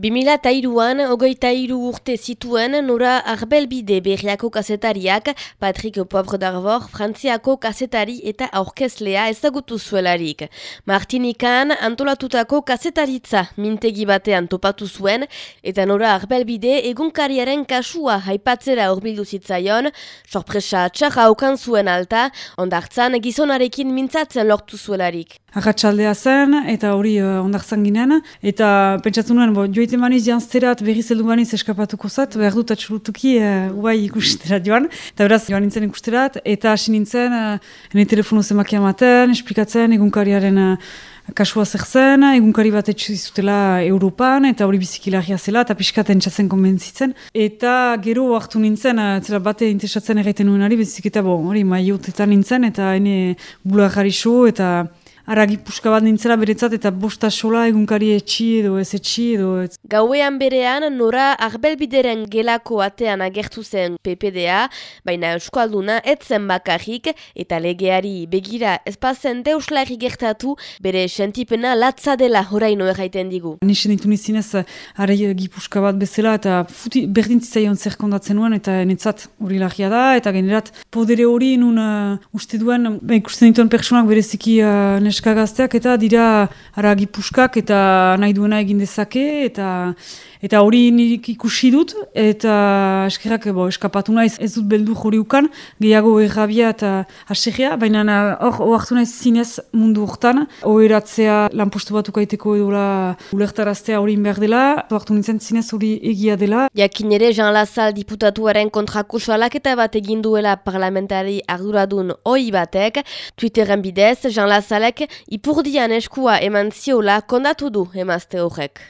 2002an, ogeita iru urte zituen nora arbelbide berriako kazetariak Patrick Poivre d'Arvor frantziako kazetari eta aurkezlea ezagutu zuelarik. Martinikan antolatutako kazetaritza mintegi batean topatu zuen eta nora arbelbide egunkariaren kasua haipatzera horbildu zitzaion, sorpresa txarra aukan zuen alta, ondartzan gizonarekin mintzatzen lortu zuelarik. Arratxaldea zen, eta hori uh, ondartzan ginen, eta pentsatzen nuen, bo, joite maniz janzterat berri zeldu maniz eskapatuko zat, behar dut atxurutuki uh, uai ikusterat joan, eta beraz joan nintzen ikusterat, eta hasi nintzen, uh, ene telefonu zemakia maten, esplikatzen, egunkariaren uh, kasua zer zen, egunkari bat etxizutela Europan, eta hori bizikilaria zela, eta piskaten txatzen konbentzitzen. Eta gero hartu nintzen, zela bate interesatzen erraiten nuen ari, bezik eta bo, hori maiotetan nintzen, eta ene bula eta aragi puska bat nintzela beretzat eta bosta sola egunkari etxi edo ez etxi edo ez. Gauean berean nora arbelbideren gelako atean agertu zen PPDA, baina Euskalduna etzen bakarrik eta legeari begira ezpazen deuslari gertatu bere sentipena latza dela horaino erraiten digu. Ni senitu nizinez aragi puska bat bezala eta futi berdintzitzaion zer kondatzen nuen eta netzat hori lagia da eta generat podere hori nun uh, uste duen, ba, ikusten dituen personak bereziki uh, neska gazteak eta dira aragi puskak eta nahi duena egin dezake eta eta hori nirik ikusi dut eta eskerak bo, eskapatu naiz ez dut beldu jori ukan gehiago errabia eta asegia baina hor oartu naiz zinez mundu hortan. Oheratzea lanpostu bat ukaiteko edola ulertaraztea hori behar dela oartu nintzen zinez hori egia dela. Jakin ere Jean Lazal diputatuaren kontrako salaketa bat egin duela parlamentari arduradun oi batek. Twitteren bidez Jean Lazalek ipurdian eskua eman ziola kondatu du emazte horrek.